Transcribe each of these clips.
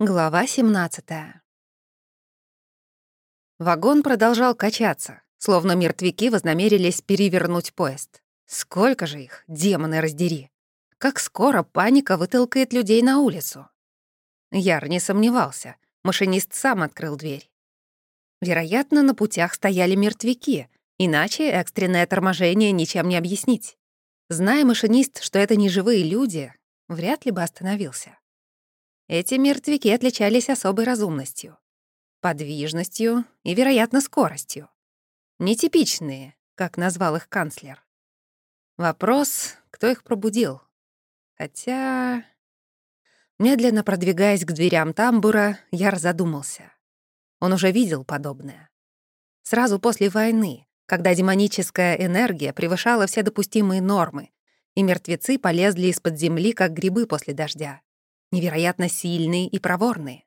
Глава 17 Вагон продолжал качаться, словно мертвяки вознамерились перевернуть поезд. Сколько же их, демоны раздери! Как скоро паника вытолкает людей на улицу. Яр не сомневался, машинист сам открыл дверь. Вероятно, на путях стояли мертвяки, иначе экстренное торможение ничем не объяснить. Зная машинист, что это не живые люди, вряд ли бы остановился. Эти мертвяки отличались особой разумностью, подвижностью и, вероятно, скоростью. Нетипичные, как назвал их канцлер. Вопрос, кто их пробудил. Хотя... Медленно продвигаясь к дверям тамбура, Яр задумался. Он уже видел подобное. Сразу после войны, когда демоническая энергия превышала все допустимые нормы, и мертвецы полезли из-под земли, как грибы после дождя невероятно сильные и проворные,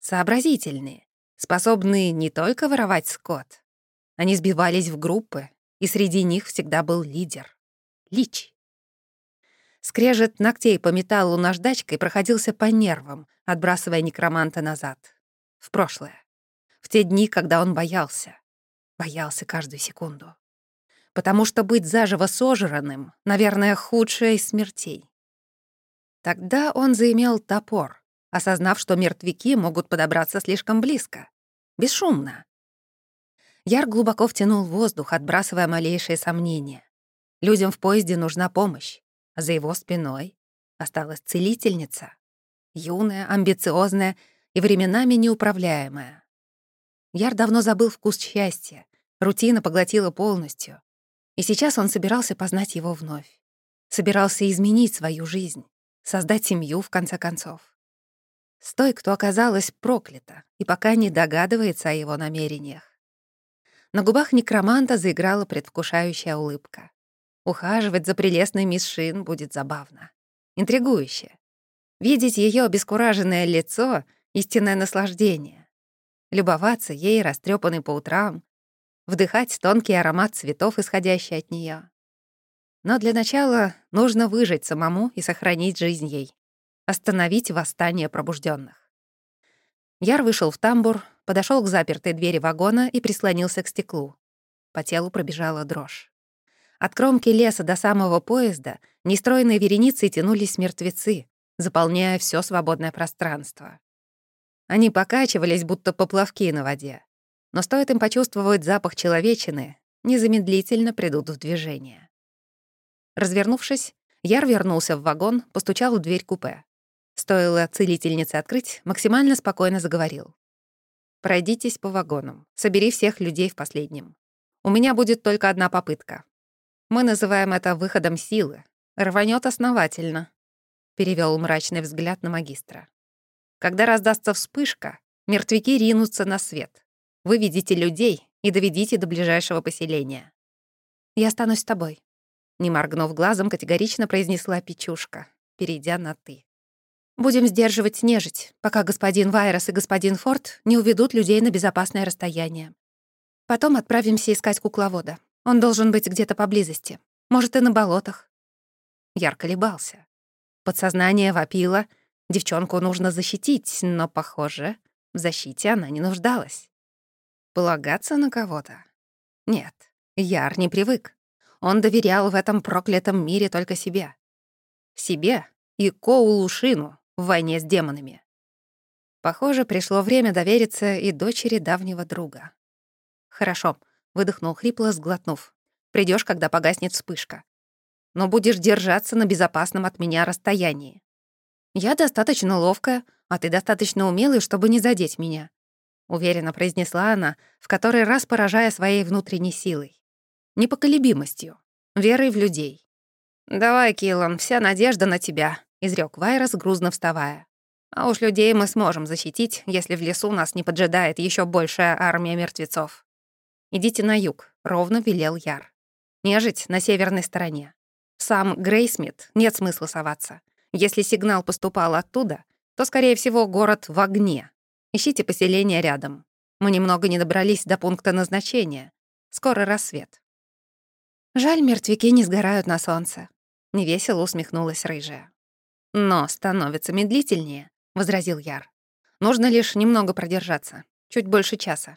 сообразительные, способные не только воровать скот. Они сбивались в группы, и среди них всегда был лидер — Лич. Скрежет ногтей по металлу наждачкой проходился по нервам, отбрасывая некроманта назад. В прошлое. В те дни, когда он боялся. Боялся каждую секунду. Потому что быть заживо сожранным, наверное, худшая из смертей. Тогда он заимел топор, осознав, что мертвяки могут подобраться слишком близко. Бесшумно. Яр глубоко втянул воздух, отбрасывая малейшие сомнения. Людям в поезде нужна помощь, а за его спиной осталась целительница. Юная, амбициозная и временами неуправляемая. Яр давно забыл вкус счастья, рутина поглотила полностью. И сейчас он собирался познать его вновь. Собирался изменить свою жизнь создать семью, в конце концов. С той, кто оказалась проклята и пока не догадывается о его намерениях. На губах некроманта заиграла предвкушающая улыбка. Ухаживать за прелестной мисс Шин будет забавно. Интригующе. Видеть ее обескураженное лицо — истинное наслаждение. Любоваться ей, растрепанной по утрам, вдыхать тонкий аромат цветов, исходящий от нее. Но для начала нужно выжить самому и сохранить жизнь ей. Остановить восстание пробужденных. Яр вышел в тамбур, подошел к запертой двери вагона и прислонился к стеклу. По телу пробежала дрожь. От кромки леса до самого поезда нестройной вереницей тянулись мертвецы, заполняя все свободное пространство. Они покачивались, будто поплавки на воде. Но стоит им почувствовать запах человечины, незамедлительно придут в движение. Развернувшись, Яр вернулся в вагон, постучал в дверь купе. Стоило целительнице открыть, максимально спокойно заговорил. «Пройдитесь по вагонам, собери всех людей в последнем. У меня будет только одна попытка. Мы называем это выходом силы. Рванет основательно», — перевел мрачный взгляд на магистра. «Когда раздастся вспышка, мертвяки ринутся на свет. Вы видите людей и доведите до ближайшего поселения. Я останусь с тобой», не моргнув глазом, категорично произнесла Печушка, перейдя на «ты». «Будем сдерживать нежить, пока господин Вайрос и господин Форд не уведут людей на безопасное расстояние. Потом отправимся искать кукловода. Он должен быть где-то поблизости. Может, и на болотах». Яр колебался. Подсознание вопило. Девчонку нужно защитить, но, похоже, в защите она не нуждалась. Полагаться на кого-то? Нет, Яр не привык. Он доверял в этом проклятом мире только себе. Себе и Коулушину в войне с демонами. Похоже, пришло время довериться и дочери давнего друга. «Хорошо», — выдохнул хрипло, сглотнув. Придешь, когда погаснет вспышка. Но будешь держаться на безопасном от меня расстоянии. Я достаточно ловкая, а ты достаточно умелый, чтобы не задеть меня», — уверенно произнесла она, в который раз поражая своей внутренней силой непоколебимостью, верой в людей. «Давай, Киллан, вся надежда на тебя», — изрёк Вайрос, грузно вставая. «А уж людей мы сможем защитить, если в лесу нас не поджидает ещё большая армия мертвецов. Идите на юг», — ровно велел Яр. «Нежить на северной стороне. сам Грейсмит нет смысла соваться. Если сигнал поступал оттуда, то, скорее всего, город в огне. Ищите поселение рядом. Мы немного не добрались до пункта назначения. Скоро рассвет. Жаль, мертвяки не сгорают на солнце. Невесело усмехнулась рыжая. Но становится медлительнее, возразил Яр. Нужно лишь немного продержаться, чуть больше часа.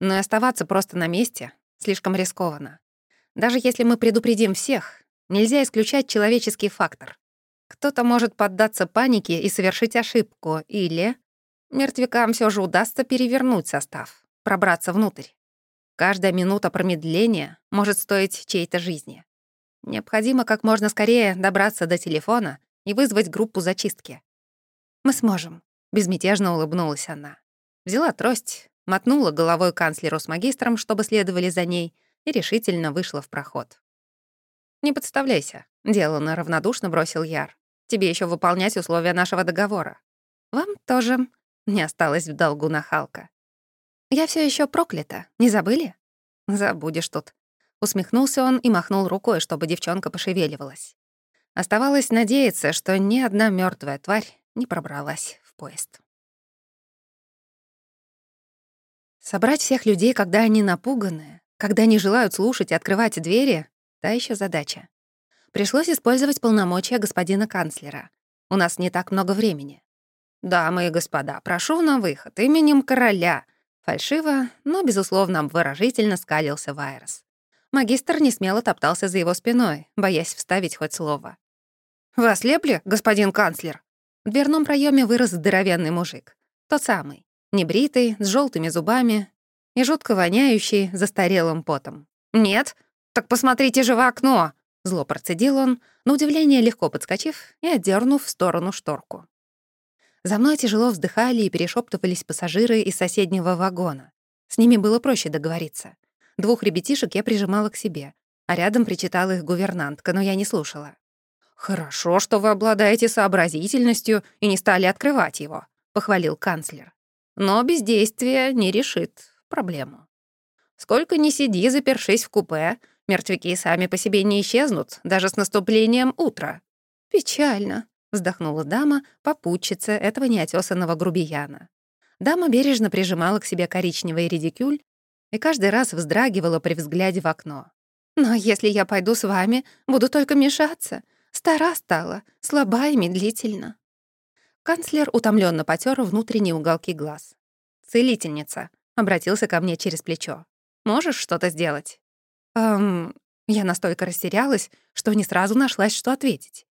Но и оставаться просто на месте слишком рискованно. Даже если мы предупредим всех, нельзя исключать человеческий фактор. Кто-то может поддаться панике и совершить ошибку, или мертвякам все же удастся перевернуть состав, пробраться внутрь. Каждая минута промедления может стоить чьей-то жизни. Необходимо как можно скорее добраться до телефона и вызвать группу зачистки. «Мы сможем», — безмятежно улыбнулась она. Взяла трость, мотнула головой канцлеру с магистром, чтобы следовали за ней, и решительно вышла в проход. «Не подставляйся», — деланно равнодушно бросил Яр. «Тебе еще выполнять условия нашего договора». «Вам тоже», — не осталось в долгу нахалка. «Я все еще проклята, не забыли?» «Забудешь тут». Усмехнулся он и махнул рукой, чтобы девчонка пошевеливалась. Оставалось надеяться, что ни одна мертвая тварь не пробралась в поезд. Собрать всех людей, когда они напуганы, когда не желают слушать и открывать двери — та еще задача. Пришлось использовать полномочия господина канцлера. У нас не так много времени. «Дамы и господа, прошу на выход именем короля», Фальшиво, но, безусловно, выражительно скалился Вайрос. Магистр несмело топтался за его спиной, боясь вставить хоть слово. «Вы ослепли, господин канцлер?» В дверном проеме вырос здоровенный мужик. Тот самый, небритый, с желтыми зубами и жутко воняющий застарелым потом. «Нет? Так посмотрите же в окно!» Зло процедил он, на удивление легко подскочив и отдернув в сторону шторку. За мной тяжело вздыхали и перешептывались пассажиры из соседнего вагона. С ними было проще договориться. Двух ребятишек я прижимала к себе, а рядом причитала их гувернантка, но я не слушала. «Хорошо, что вы обладаете сообразительностью и не стали открывать его», — похвалил канцлер. «Но бездействие не решит проблему. Сколько ни сиди, запершись в купе, мертвяки сами по себе не исчезнут, даже с наступлением утра. Печально», вздохнула дама, попутчица этого неотесанного грубияна. Дама бережно прижимала к себе коричневый редикюль и каждый раз вздрагивала при взгляде в окно. «Но если я пойду с вами, буду только мешаться. Стара стала, слаба и медлительна». Канцлер утомленно потер внутренние уголки глаз. «Целительница», — обратился ко мне через плечо. «Можешь что-то сделать?» «Эм...» Я настолько растерялась, что не сразу нашлась, что ответить.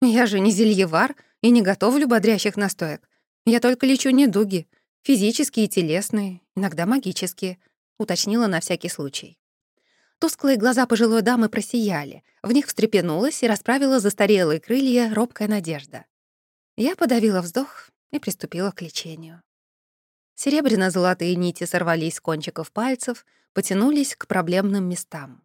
Я же не зельевар и не готовлю бодрящих настоек. Я только лечу недуги, физические и телесные, иногда магические, уточнила на всякий случай. Тусклые глаза пожилой дамы просияли, в них встрепенулась и расправила застарелые крылья робкая надежда. Я подавила вздох и приступила к лечению. Серебряно-золотые нити сорвались с кончиков пальцев, потянулись к проблемным местам.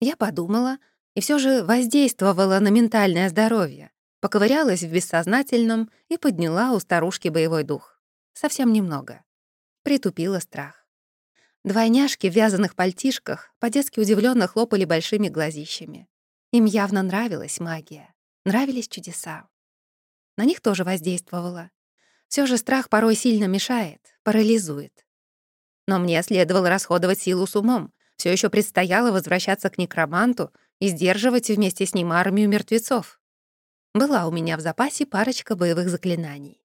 Я подумала — и все же воздействовала на ментальное здоровье, поковырялась в бессознательном и подняла у старушки боевой дух. Совсем немного. Притупила страх. Двойняшки в вязаных пальтишках по-детски удивленно хлопали большими глазищами. Им явно нравилась магия, нравились чудеса. На них тоже воздействовала. Все же страх порой сильно мешает, парализует. Но мне следовало расходовать силу с умом. Все еще предстояло возвращаться к некроманту и сдерживать вместе с ним армию мертвецов. Была у меня в запасе парочка боевых заклинаний.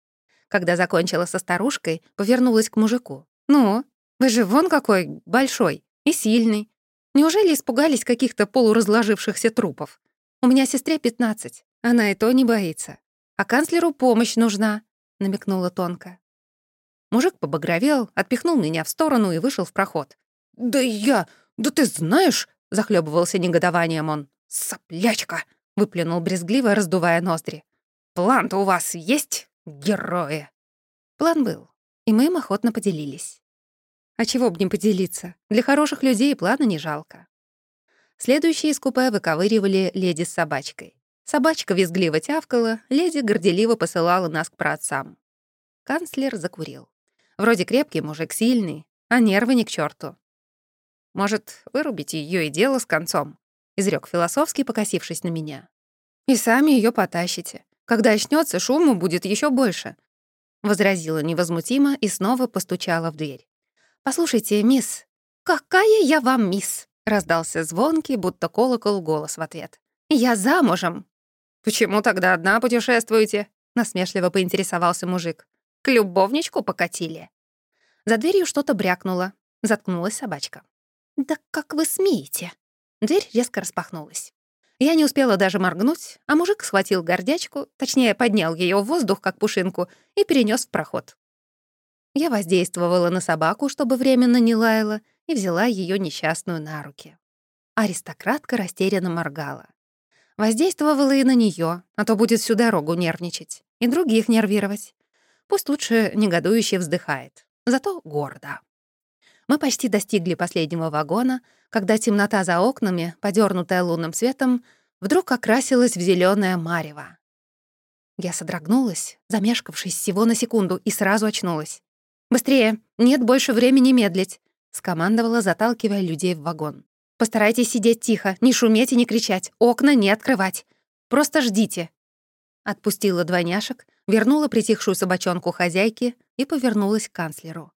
Когда закончила со старушкой, повернулась к мужику. «Ну, вы же вон какой большой и сильный. Неужели испугались каких-то полуразложившихся трупов? У меня сестре 15, она и то не боится. А канцлеру помощь нужна», — намекнула тонко. Мужик побагровел, отпихнул меня в сторону и вышел в проход. «Да я... Да ты знаешь...» захлебывался негодованием он. «Соплячка!» — выплюнул брезгливо, раздувая ноздри. «План-то у вас есть, герои?» План был, и мы им охотно поделились. А чего б не поделиться? Для хороших людей плана не жалко. Следующие из купе выковыривали леди с собачкой. Собачка визгливо тявкала, леди горделиво посылала нас к праотцам. Канцлер закурил. Вроде крепкий мужик, сильный, а нервы ни к черту. Может, вырубите ее и дело с концом?» — изрек философски, покосившись на меня. «И сами ее потащите. Когда очнется, шуму будет еще больше», — возразила невозмутимо и снова постучала в дверь. «Послушайте, мисс...» «Какая я вам мисс?» — раздался звонкий, будто колокол голос в ответ. «Я замужем». «Почему тогда одна путешествуете?» — насмешливо поинтересовался мужик. К любовничку покатили. За дверью что-то брякнуло. Заткнулась собачка. «Да как вы смеете?» Дверь резко распахнулась. Я не успела даже моргнуть, а мужик схватил гордячку, точнее, поднял ее в воздух, как пушинку, и перенес в проход. Я воздействовала на собаку, чтобы временно не лаяла, и взяла ее несчастную на руки. Аристократка растерянно моргала. Воздействовала и на нее, а то будет всю дорогу нервничать и других нервировать. Пусть лучше негодующе вздыхает, зато гордо. Мы почти достигли последнего вагона, когда темнота за окнами, подернутая лунным светом, вдруг окрасилась в зеленое марево. Я содрогнулась, замешкавшись всего на секунду, и сразу очнулась. «Быстрее! Нет больше времени медлить!» — скомандовала, заталкивая людей в вагон. «Постарайтесь сидеть тихо, не шуметь и не кричать, окна не открывать. Просто ждите!» Отпустила двойняшек, вернула притихшую собачонку хозяйке и повернулась к канцлеру.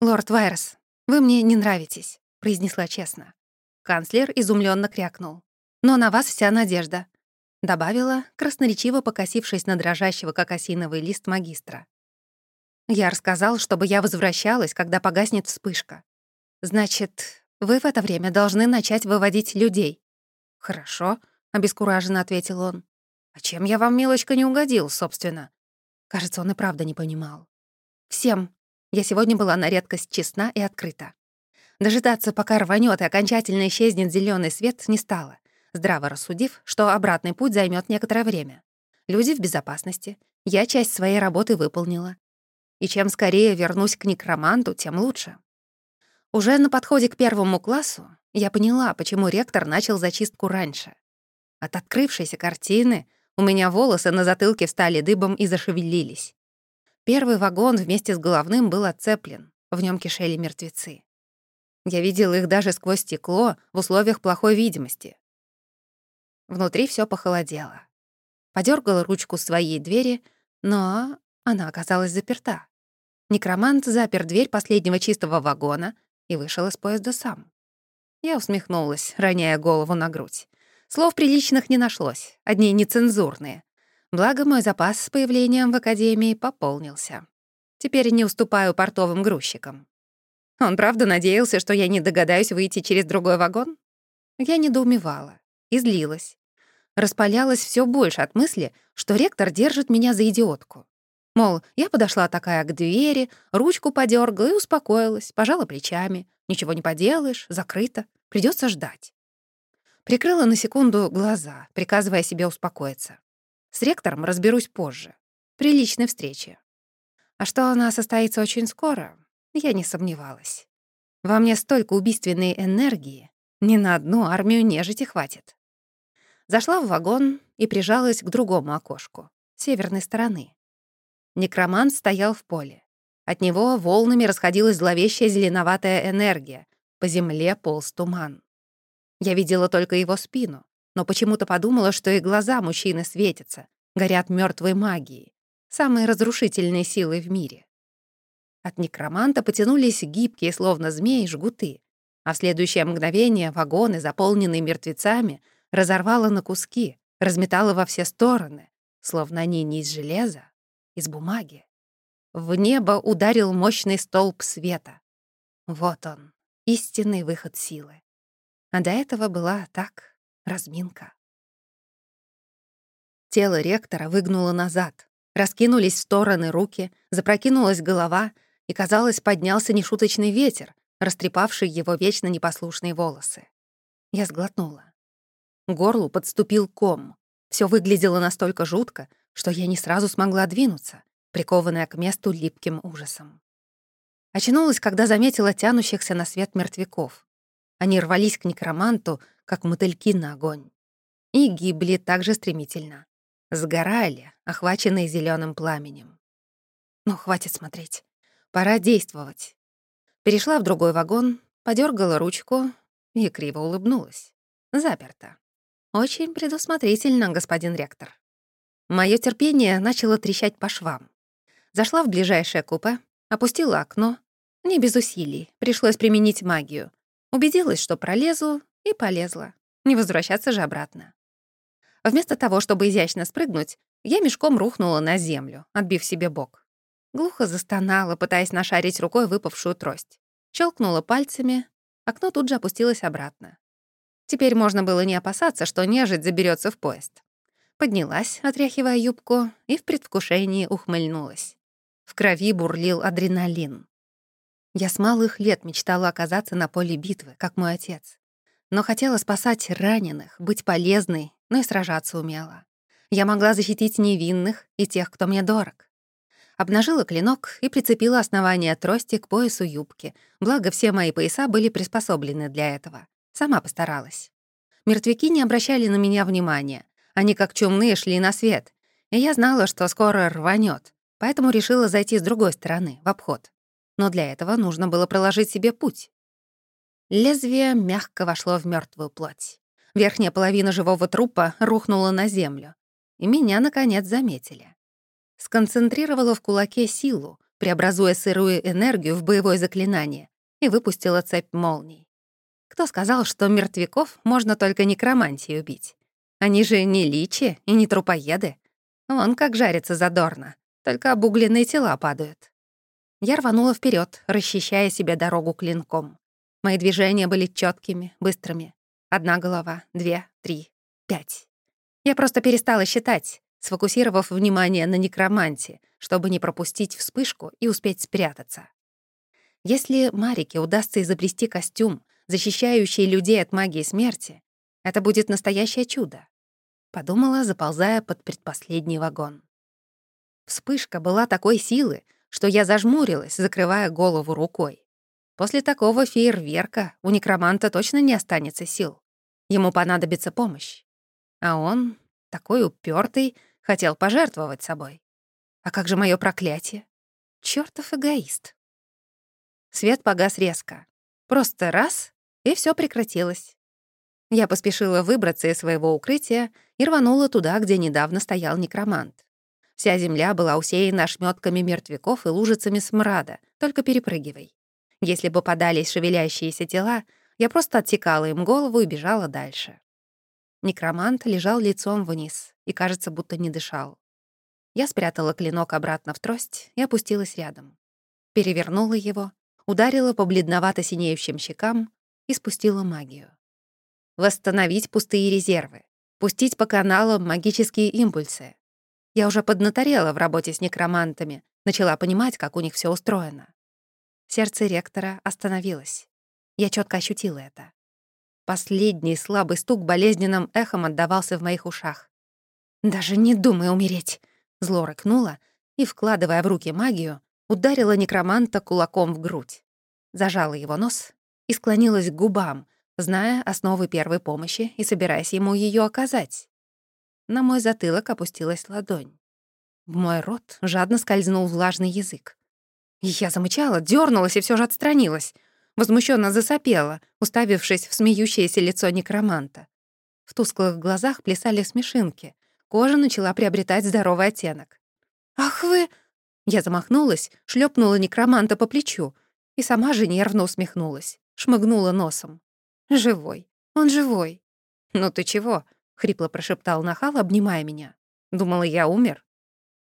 «Лорд Вайрос, вы мне не нравитесь», — произнесла честно. Канцлер изумленно крякнул. «Но на вас вся надежда», — добавила, красноречиво покосившись на дрожащего, как осиновый лист магистра. Я рассказал, чтобы я возвращалась, когда погаснет вспышка. Значит, вы в это время должны начать выводить людей. Хорошо, обескураженно ответил он. А чем я вам, милочка, не угодил, собственно? Кажется, он и правда не понимал. Всем, я сегодня была на редкость честна и открыта. Дожидаться, пока рванет и окончательно исчезнет зеленый свет, не стало, здраво рассудив, что обратный путь займет некоторое время. Люди в безопасности. Я часть своей работы выполнила. И чем скорее вернусь к некроманту, тем лучше. Уже на подходе к первому классу я поняла, почему ректор начал зачистку раньше. От открывшейся картины у меня волосы на затылке встали дыбом и зашевелились. Первый вагон вместе с головным был отцеплен, в нем кишели мертвецы. Я видела их даже сквозь стекло в условиях плохой видимости. Внутри все похолодело. Подергала ручку своей двери, но она оказалась заперта. Некромант запер дверь последнего чистого вагона и вышел из поезда сам. Я усмехнулась, роняя голову на грудь. Слов приличных не нашлось, одни нецензурные. Благо, мой запас с появлением в академии пополнился. Теперь не уступаю портовым грузчикам. Он правда надеялся, что я не догадаюсь выйти через другой вагон? Я недоумевала и злилась. Распалялась все больше от мысли, что ректор держит меня за идиотку. Мол, я подошла такая к двери, ручку подергала и успокоилась, пожала плечами. Ничего не поделаешь, закрыто, придется ждать. Прикрыла на секунду глаза, приказывая себе успокоиться. С ректором разберусь позже, при личной встрече. А что она состоится очень скоро, я не сомневалась. Во мне столько убийственной энергии, ни на одну армию нежити хватит. Зашла в вагон и прижалась к другому окошку, северной стороны. Некромант стоял в поле. От него волнами расходилась зловещая зеленоватая энергия. По земле полз туман. Я видела только его спину, но почему-то подумала, что и глаза мужчины светятся, горят мертвой магией, самой разрушительной силой в мире. От некроманта потянулись гибкие, словно змеи, жгуты, а в следующее мгновение вагоны, заполненные мертвецами, разорвало на куски, разметало во все стороны, словно они не из железа, из бумаги. В небо ударил мощный столб света. Вот он, истинный выход силы. А до этого была так, Разминка. Тело ректора выгнуло назад. Раскинулись в стороны руки, запрокинулась голова, и, казалось, поднялся нешуточный ветер, растрепавший его вечно непослушные волосы. Я сглотнула. Горлу подступил ком. Все выглядело настолько жутко, что я не сразу смогла двинуться, прикованная к месту липким ужасом. Очнулась, когда заметила тянущихся на свет мертвяков. Они рвались к некроманту, как мотыльки на огонь. И гибли так же стремительно. Сгорали, охваченные зеленым пламенем. Ну, хватит смотреть. Пора действовать. Перешла в другой вагон, подергала ручку и криво улыбнулась. Заперто. Очень предусмотрительно, господин ректор. Моё терпение начало трещать по швам. Зашла в ближайшее купе, опустила окно. Не без усилий, пришлось применить магию. Убедилась, что пролезу, и полезла. Не возвращаться же обратно. Вместо того, чтобы изящно спрыгнуть, я мешком рухнула на землю, отбив себе бок. Глухо застонала, пытаясь нашарить рукой выпавшую трость. Щелкнула пальцами, окно тут же опустилось обратно. Теперь можно было не опасаться, что нежить заберется в поезд. Поднялась, отряхивая юбку, и в предвкушении ухмыльнулась. В крови бурлил адреналин. Я с малых лет мечтала оказаться на поле битвы, как мой отец. Но хотела спасать раненых, быть полезной, но и сражаться умела. Я могла защитить невинных и тех, кто мне дорог. Обнажила клинок и прицепила основание трости к поясу юбки, благо все мои пояса были приспособлены для этого. Сама постаралась. Мертвяки не обращали на меня внимания. Они как чумные шли на свет. И я знала, что скоро рванет, поэтому решила зайти с другой стороны, в обход. Но для этого нужно было проложить себе путь. Лезвие мягко вошло в мертвую плоть. Верхняя половина живого трупа рухнула на землю. И меня, наконец, заметили. Сконцентрировала в кулаке силу, преобразуя сырую энергию в боевое заклинание, и выпустила цепь молний. Кто сказал, что мертвяков можно только некромантией убить? Они же не личи и не трупоеды. Он как жарится задорно, только обугленные тела падают. Я рванула вперед, расчищая себе дорогу клинком. Мои движения были четкими, быстрыми. Одна голова, две, три, пять. Я просто перестала считать, сфокусировав внимание на некроманте, чтобы не пропустить вспышку и успеть спрятаться. Если Марике удастся изобрести костюм, защищающий людей от магии смерти, это будет настоящее чудо. Подумала, заползая под предпоследний вагон. Вспышка была такой силы, что я зажмурилась, закрывая голову рукой. После такого фейерверка у некроманта точно не останется сил. Ему понадобится помощь. А он, такой упертый, хотел пожертвовать собой. А как же мое проклятие? Чёртов эгоист. Свет погас резко. Просто раз и все прекратилось. Я поспешила выбраться из своего укрытия и рванула туда, где недавно стоял некромант. Вся земля была усеяна ошметками мертвяков и лужицами смрада, только перепрыгивай. Если попадались шевелящиеся тела, я просто отсекала им голову и бежала дальше. Некромант лежал лицом вниз и, кажется, будто не дышал. Я спрятала клинок обратно в трость и опустилась рядом. Перевернула его, ударила по бледновато-синеющим щекам и спустила магию. Восстановить пустые резервы, пустить по каналам магические импульсы. Я уже поднаторела в работе с некромантами, начала понимать, как у них все устроено. Сердце ректора остановилось. Я четко ощутила это. Последний слабый стук болезненным эхом отдавался в моих ушах. «Даже не думай умереть!» Зло рыкнула и, вкладывая в руки магию, ударила некроманта кулаком в грудь. Зажала его нос и склонилась к губам, зная основы первой помощи и собираясь ему ее оказать. На мой затылок опустилась ладонь. В мой рот жадно скользнул влажный язык. Я замычала, дернулась и все же отстранилась. Возмущенно засопела, уставившись в смеющееся лицо некроманта. В тусклых глазах плясали смешинки. Кожа начала приобретать здоровый оттенок. «Ах вы!» Я замахнулась, шлепнула некроманта по плечу и сама же нервно усмехнулась шмыгнула носом. «Живой. Он живой». «Ну ты чего?» — хрипло прошептал нахал, обнимая меня. «Думала, я умер?»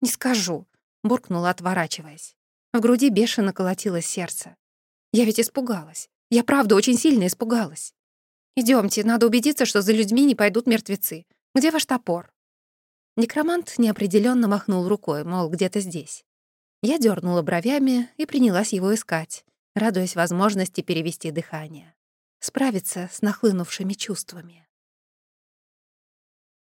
«Не скажу», — буркнула, отворачиваясь. В груди бешено колотилось сердце. «Я ведь испугалась. Я правда очень сильно испугалась. Идемте, надо убедиться, что за людьми не пойдут мертвецы. Где ваш топор?» Некромант неопределенно махнул рукой, мол, где-то здесь. Я дернула бровями и принялась его искать, радуясь возможности перевести дыхание, справиться с нахлынувшими чувствами.